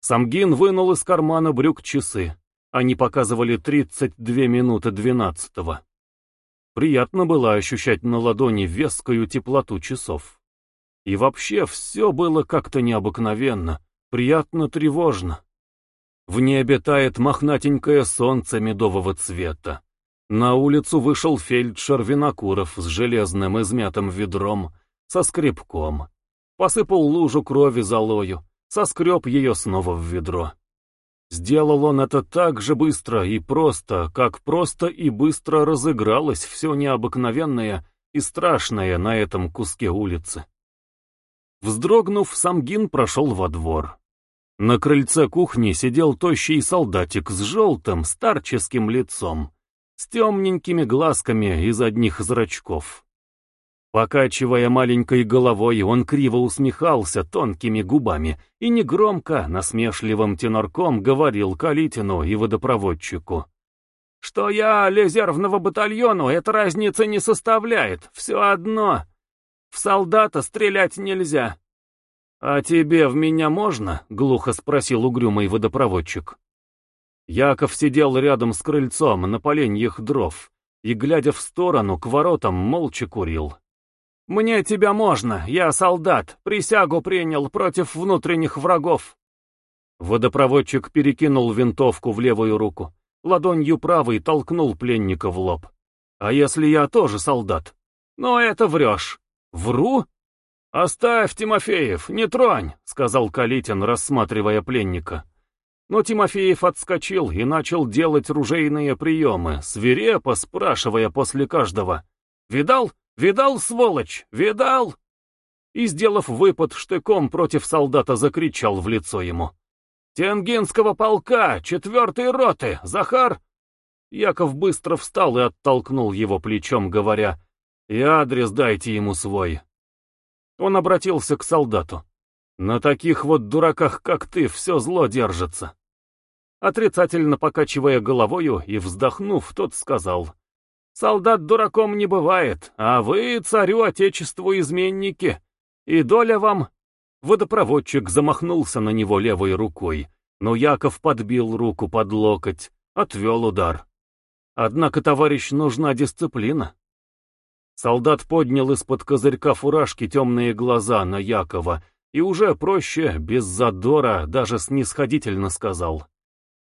Самгин вынул из кармана брюк часы. Они показывали 32 минуты двенадцатого. Приятно было ощущать на ладони вескую теплоту часов. И вообще все было как-то необыкновенно, приятно тревожно. В небе тает мохнатенькое солнце медового цвета. На улицу вышел фельдшер Винокуров с железным измятым ведром, со скребком. Посыпал лужу крови золою, соскреб ее снова в ведро. Сделал он это так же быстро и просто, как просто и быстро разыгралось все необыкновенное и страшное на этом куске улицы. Вздрогнув, Самгин прошел во двор. На крыльце кухни сидел тощий солдатик с желтым старческим лицом, с темненькими глазками из одних зрачков. Покачивая маленькой головой, он криво усмехался тонкими губами и негромко, насмешливым тенорком говорил Калитину и водопроводчику. «Что я резервного батальону, эта разница не составляет, все одно. В солдата стрелять нельзя». «А тебе в меня можно?» — глухо спросил угрюмый водопроводчик. Яков сидел рядом с крыльцом на поленьях дров и, глядя в сторону, к воротам молча курил. «Мне тебя можно, я солдат, присягу принял против внутренних врагов». Водопроводчик перекинул винтовку в левую руку, ладонью правой толкнул пленника в лоб. «А если я тоже солдат?» «Но это врешь». «Вру?» «Оставь, Тимофеев, не тронь», — сказал Калитин, рассматривая пленника. Но Тимофеев отскочил и начал делать ружейные приемы, свирепо спрашивая после каждого. «Видал? «Видал, сволочь, видал?» И, сделав выпад штыком против солдата, закричал в лицо ему. «Тенгинского полка, четвертой роты, Захар!» Яков быстро встал и оттолкнул его плечом, говоря, «И адрес дайте ему свой». Он обратился к солдату. «На таких вот дураках, как ты, все зло держится. Отрицательно покачивая головою и вздохнув, тот сказал. «Солдат дураком не бывает, а вы царю отечеству изменники, и доля вам...» Водопроводчик замахнулся на него левой рукой, но Яков подбил руку под локоть, отвел удар. Однако, товарищ, нужна дисциплина. Солдат поднял из-под козырька фуражки темные глаза на Якова и уже проще, без задора, даже снисходительно сказал.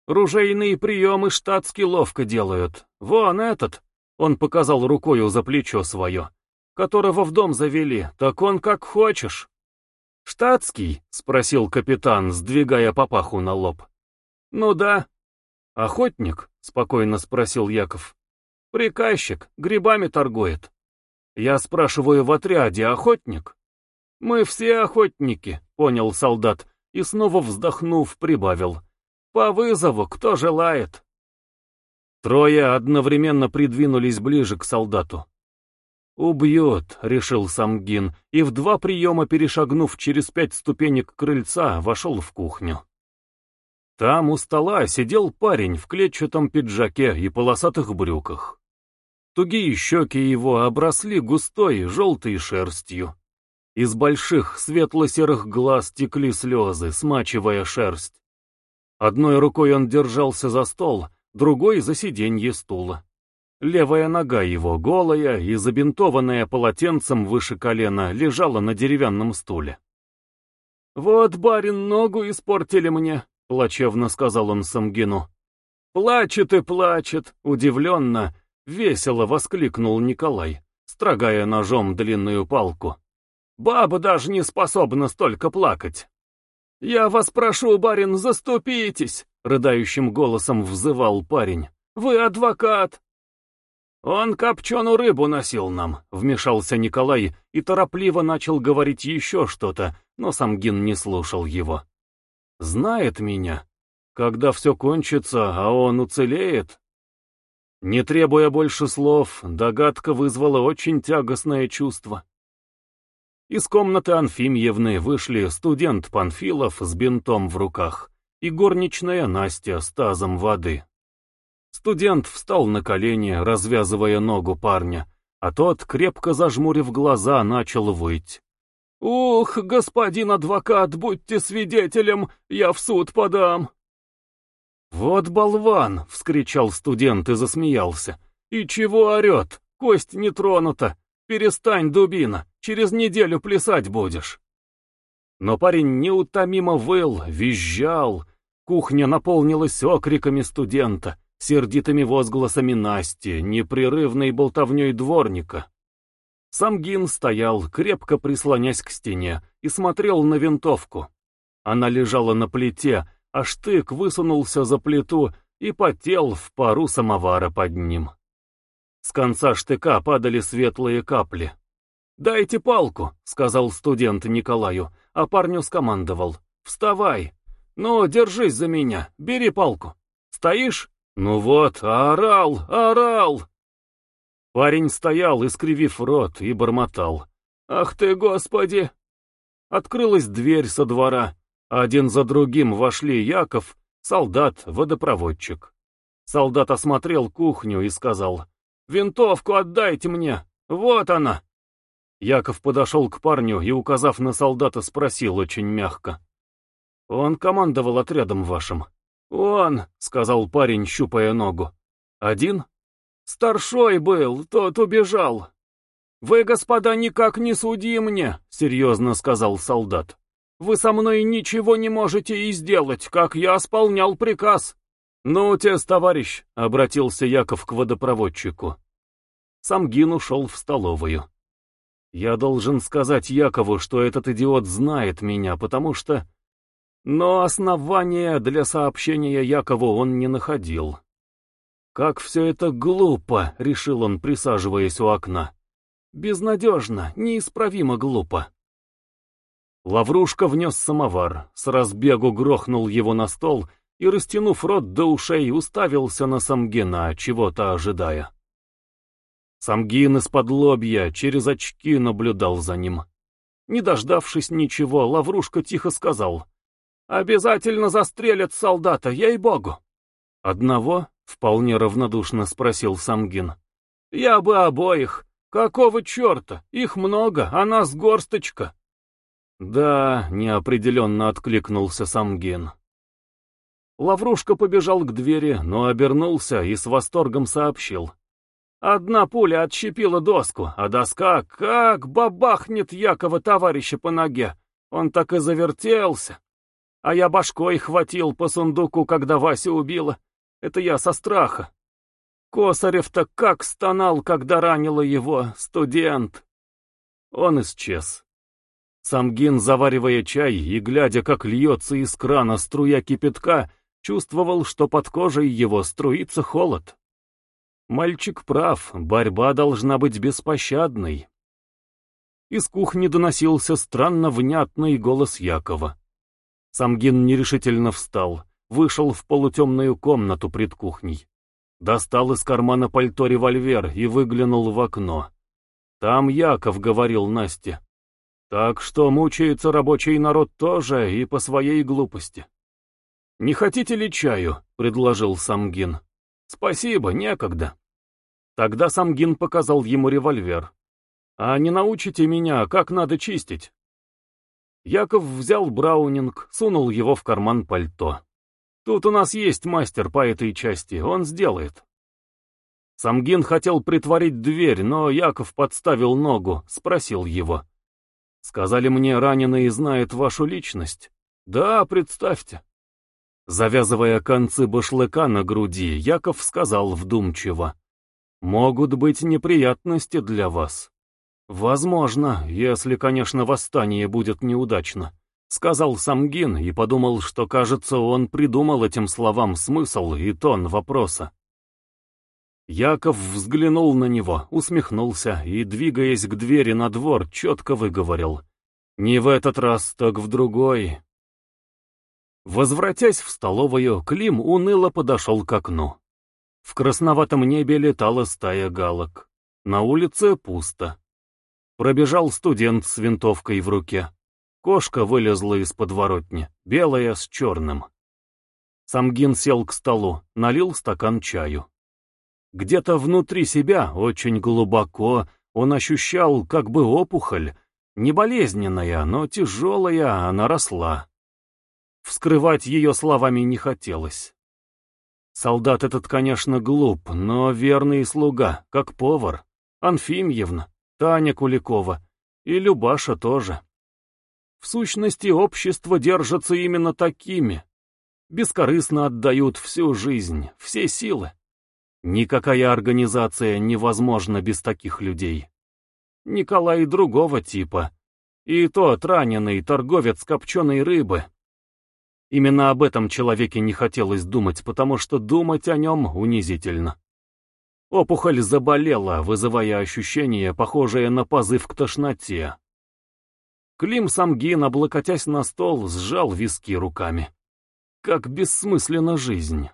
«Ружейные приемы штатски ловко делают. Вон этот!» Он показал рукою за плечо свое. «Которого в дом завели, так он как хочешь». «Штатский?» — спросил капитан, сдвигая папаху на лоб. «Ну да». «Охотник?» — спокойно спросил Яков. «Приказчик, грибами торгует». «Я спрашиваю в отряде, охотник?» «Мы все охотники», — понял солдат, и снова вздохнув, прибавил. «По вызову, кто желает». Трое одновременно придвинулись ближе к солдату. «Убьет», — решил Самгин, и в два приема, перешагнув через пять ступенек крыльца, вошел в кухню. Там у стола сидел парень в клетчатом пиджаке и полосатых брюках. Тугие щеки его обросли густой желтой шерстью. Из больших светло-серых глаз текли слезы, смачивая шерсть. Одной рукой он держался за стол, другой — за сиденье стула. Левая нога его, голая и забинтованная полотенцем выше колена, лежала на деревянном стуле. «Вот, барин, ногу испортили мне», — плачевно сказал он Самгину. «Плачет и плачет», — удивленно, Весело воскликнул Николай, строгая ножом длинную палку. Баба даже не способна столько плакать. «Я вас прошу, барин, заступитесь!» — рыдающим голосом взывал парень. «Вы адвокат!» «Он копченую рыбу носил нам», — вмешался Николай и торопливо начал говорить еще что-то, но Самгин не слушал его. «Знает меня. Когда все кончится, а он уцелеет, не требуя больше слов, догадка вызвала очень тягостное чувство. Из комнаты Анфимьевны вышли студент Панфилов с бинтом в руках и горничная Настя с тазом воды. Студент встал на колени, развязывая ногу парня, а тот, крепко зажмурив глаза, начал выть. «Ух, господин адвокат, будьте свидетелем, я в суд подам!» «Вот болван!» — вскричал студент и засмеялся. «И чего орет? Кость не тронута! Перестань, дубина, через неделю плясать будешь!» Но парень неутомимо выл, визжал. Кухня наполнилась окриками студента, сердитыми возгласами Насти, непрерывной болтовней дворника. Сам Гин стоял, крепко прислонясь к стене, и смотрел на винтовку. Она лежала на плите, а штык высунулся за плиту и потел в пару самовара под ним. С конца штыка падали светлые капли. «Дайте палку», — сказал студент Николаю, а парню скомандовал. «Вставай! Ну, держись за меня, бери палку. Стоишь? Ну вот, орал, орал!» Парень стоял, искривив рот, и бормотал. «Ах ты, Господи!» Открылась дверь со двора, один за другим вошли Яков, солдат, водопроводчик. Солдат осмотрел кухню и сказал, «Винтовку отдайте мне! Вот она!» Яков подошел к парню и, указав на солдата, спросил очень мягко. «Он командовал отрядом вашим». «Он», — сказал парень, щупая ногу. «Один?» «Старшой был, тот убежал». «Вы, господа, никак не суди мне», — серьезно сказал солдат. Вы со мной ничего не можете и сделать, как я исполнял приказ. Ну, тес, товарищ, — обратился Яков к водопроводчику. Сам Гин ушел в столовую. Я должен сказать Якову, что этот идиот знает меня, потому что... Но основания для сообщения Якову он не находил. «Как все это глупо!» — решил он, присаживаясь у окна. «Безнадежно, неисправимо глупо». Лаврушка внес самовар, с разбегу грохнул его на стол и, растянув рот до ушей, уставился на Самгина, чего-то ожидая. Самгин из-под лобья через очки наблюдал за ним. Не дождавшись ничего, Лаврушка тихо сказал. Обязательно застрелят солдата, ей-богу. Одного? Вполне равнодушно спросил Самгин. Я бы обоих. Какого черта? Их много, а нас горсточка. Да, неопределенно откликнулся Самгин. Лаврушка побежал к двери, но обернулся и с восторгом сообщил. Одна пуля отщепила доску, а доска как бабахнет Якова товарища по ноге. Он так и завертелся. А я башкой хватил по сундуку, когда Вася убила. Это я со страха. Косарев-то как стонал, когда ранило его, студент. Он исчез. Самгин, заваривая чай и глядя, как льется из крана струя кипятка, чувствовал, что под кожей его струится холод. Мальчик прав, борьба должна быть беспощадной. Из кухни доносился странно внятный голос Якова. Самгин нерешительно встал вышел в полутемную комнату пред кухней. Достал из кармана пальто револьвер и выглянул в окно. Там Яков говорил Насте. Так что мучается рабочий народ тоже и по своей глупости. «Не хотите ли чаю?» — предложил Самгин. «Спасибо, некогда». Тогда Самгин показал ему револьвер. «А не научите меня, как надо чистить?» Яков взял браунинг, сунул его в карман пальто. Тут у нас есть мастер по этой части, он сделает. Самгин хотел притворить дверь, но Яков подставил ногу, спросил его. «Сказали мне, раненый знает вашу личность?» «Да, представьте». Завязывая концы башлыка на груди, Яков сказал вдумчиво. «Могут быть неприятности для вас. Возможно, если, конечно, восстание будет неудачно. — сказал Самгин и подумал, что, кажется, он придумал этим словам смысл и тон вопроса. Яков взглянул на него, усмехнулся и, двигаясь к двери на двор, четко выговорил. «Не в этот раз, так в другой». Возвратясь в столовую, Клим уныло подошел к окну. В красноватом небе летала стая галок. На улице пусто. Пробежал студент с винтовкой в руке. Кошка вылезла из подворотни, белая с черным. Самгин сел к столу, налил стакан чаю. Где-то внутри себя, очень глубоко, он ощущал как бы опухоль, не болезненная, но тяжелая, она росла. Вскрывать ее словами не хотелось. Солдат этот, конечно, глуп, но верный слуга, как повар. Анфимьевна, Таня Куликова и Любаша тоже. В сущности, общество держится именно такими. Бескорыстно отдают всю жизнь, все силы. Никакая организация невозможна без таких людей. Николай другого типа. И тот раненый торговец копченой рыбы. Именно об этом человеке не хотелось думать, потому что думать о нем унизительно. Опухоль заболела, вызывая ощущение, похожее на позыв к тошноте. Клим Самгин, облокотясь на стол, сжал виски руками. Как бессмысленна жизнь.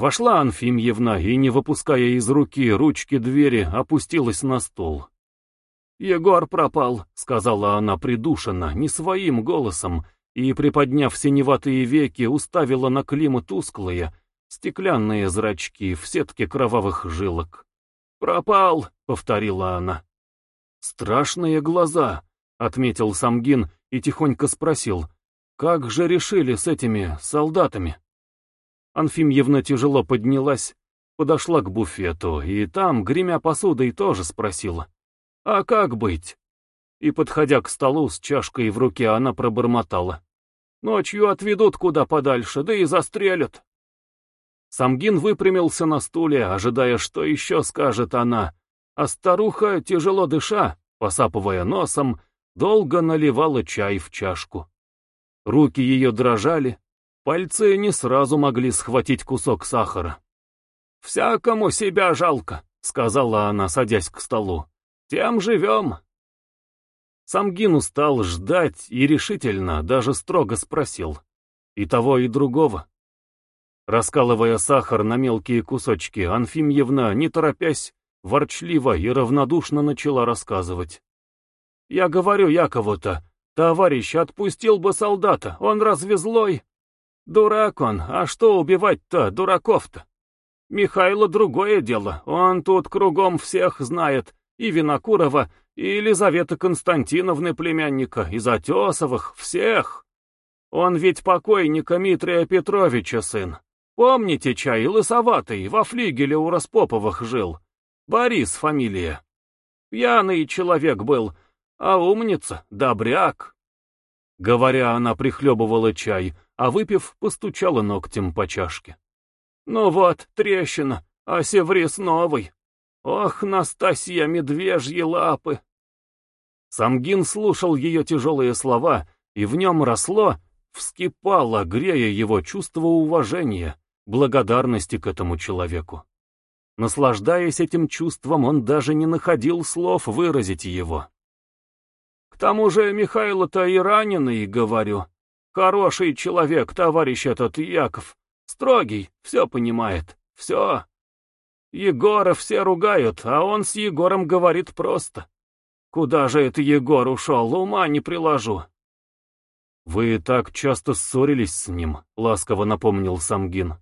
Вошла Анфимьевна и, не выпуская из руки ручки двери, опустилась на стол. «Егор пропал», — сказала она придушенно, не своим голосом, и, приподняв синеватые веки, уставила на Клима тусклые, стеклянные зрачки в сетке кровавых жилок. «Пропал», — повторила она. «Страшные глаза», отметил Самгин и тихонько спросил, как же решили с этими солдатами? Анфимьевна тяжело поднялась, подошла к буфету, и там, гремя посудой, тоже спросила, а как быть? И, подходя к столу с чашкой в руке, она пробормотала. Ночью отведут куда подальше, да и застрелят. Самгин выпрямился на стуле, ожидая, что еще скажет она, а старуха, тяжело дыша, посапывая носом, долго наливала чай в чашку. Руки ее дрожали, пальцы не сразу могли схватить кусок сахара. «Всякому себя жалко», — сказала она, садясь к столу. «Тем живем». Самгин устал ждать и решительно, даже строго спросил. И того, и другого. Раскалывая сахар на мелкие кусочки, Анфимьевна, не торопясь, ворчливо и равнодушно начала рассказывать. Я говорю Якову-то, Товарищ отпустил бы солдата, он разве злой? Дурак он, а что убивать-то, дураков-то? Михайло другое дело, он тут кругом всех знает, и Винокурова, и Елизавета Константиновны племянника, и Затесовых, всех. Он ведь покойника Митрия Петровича сын. Помните чай, лысоватый, во флигеле у Распоповых жил? Борис фамилия. Пьяный человек был, а умница, добряк. Говоря, она прихлебывала чай, а выпив, постучала ногтем по чашке. Ну вот, трещина, а севрис новый. Ох, Настасья, медвежьи лапы. Самгин слушал ее тяжелые слова, и в нем росло, вскипало, грея его чувство уважения, благодарности к этому человеку. Наслаждаясь этим чувством, он даже не находил слов выразить его. К тому же Михайло-то и раненый, говорю. Хороший человек, товарищ этот Яков. Строгий, все понимает, все. Егора все ругают, а он с Егором говорит просто. Куда же это Егор ушел, ума не приложу. «Вы так часто ссорились с ним», — ласково напомнил Самгин.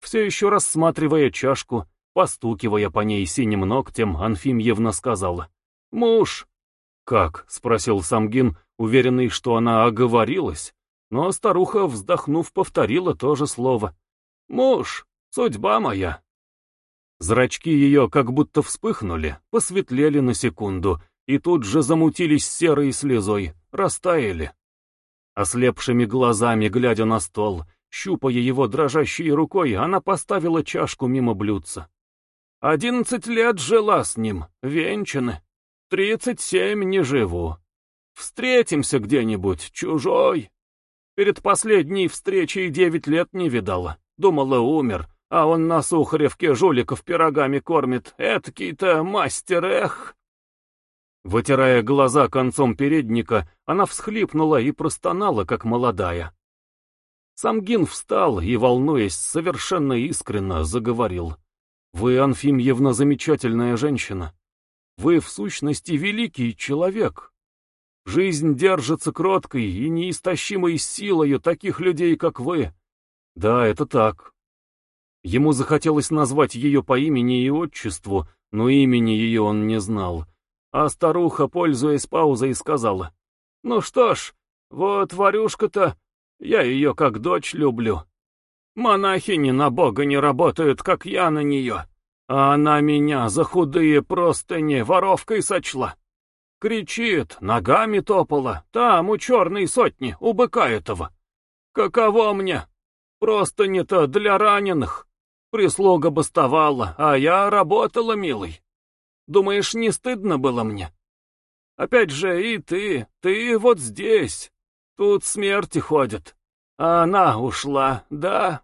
Все еще рассматривая чашку, постукивая по ней синим ногтем, Анфимьевна сказала. «Муж!» «Как?» — спросил Самгин, уверенный, что она оговорилась. Но старуха, вздохнув, повторила то же слово. «Муж! Судьба моя!» Зрачки ее как будто вспыхнули, посветлели на секунду, и тут же замутились серой слезой, растаяли. Ослепшими глазами, глядя на стол, Щупая его дрожащей рукой, она поставила чашку мимо блюдца. «Одиннадцать лет жила с ним, венчаны. Тридцать семь не живу. Встретимся где-нибудь, чужой. Перед последней встречей девять лет не видала. Думала, умер, а он на Сухаревке жуликов пирогами кормит. Эдакий-то мастер, эх!» Вытирая глаза концом передника, она всхлипнула и простонала, как молодая. Самгин встал и, волнуясь, совершенно искренно заговорил. «Вы, Анфимьевна, замечательная женщина. Вы, в сущности, великий человек. Жизнь держится кроткой и неистощимой силою таких людей, как вы. Да, это так». Ему захотелось назвать ее по имени и отчеству, но имени ее он не знал. А старуха, пользуясь паузой, сказала, «Ну что ж, вот Варюшка-то я ее как дочь люблю. Монахини на Бога не работают, как я на нее. А она меня за худые простыни воровкой сочла. Кричит, ногами топала, там, у черной сотни, у быка этого. Каково мне? Просто не то для раненых. Прислуга бастовала, а я работала, милый. Думаешь, не стыдно было мне? Опять же, и ты, ты вот здесь, Тут смерти ходят. А она ушла, да?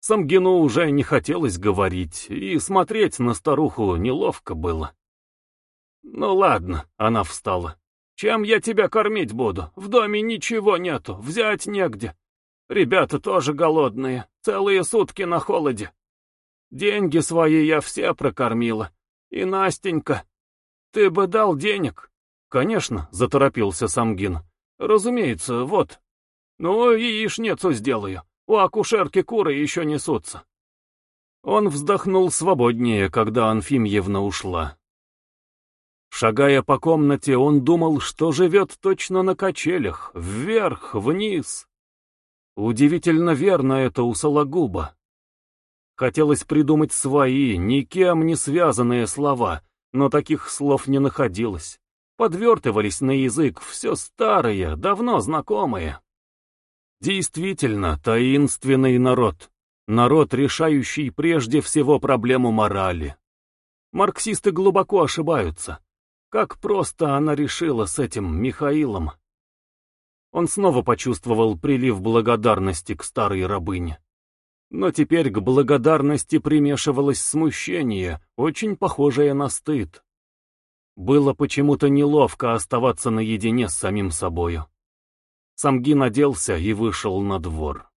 Самгину уже не хотелось говорить, и смотреть на старуху неловко было. «Ну ладно», — она встала. «Чем я тебя кормить буду? В доме ничего нету, взять негде. Ребята тоже голодные, целые сутки на холоде. Деньги свои я все прокормила. И Настенька, ты бы дал денег?» «Конечно», — заторопился Самгин. Разумеется, вот. Ну, яичницу сделаю. У акушерки куры еще несутся. Он вздохнул свободнее, когда Анфимьевна ушла. Шагая по комнате, он думал, что живет точно на качелях, вверх, вниз. Удивительно верно это у Сологуба. Хотелось придумать свои, никем не связанные слова, но таких слов не находилось подвертывались на язык все старые, давно знакомые. Действительно, таинственный народ. Народ, решающий прежде всего проблему морали. Марксисты глубоко ошибаются. Как просто она решила с этим Михаилом. Он снова почувствовал прилив благодарности к старой рабыне. Но теперь к благодарности примешивалось смущение, очень похожее на стыд. Было почему-то неловко оставаться наедине с самим собою. Самгин оделся и вышел на двор.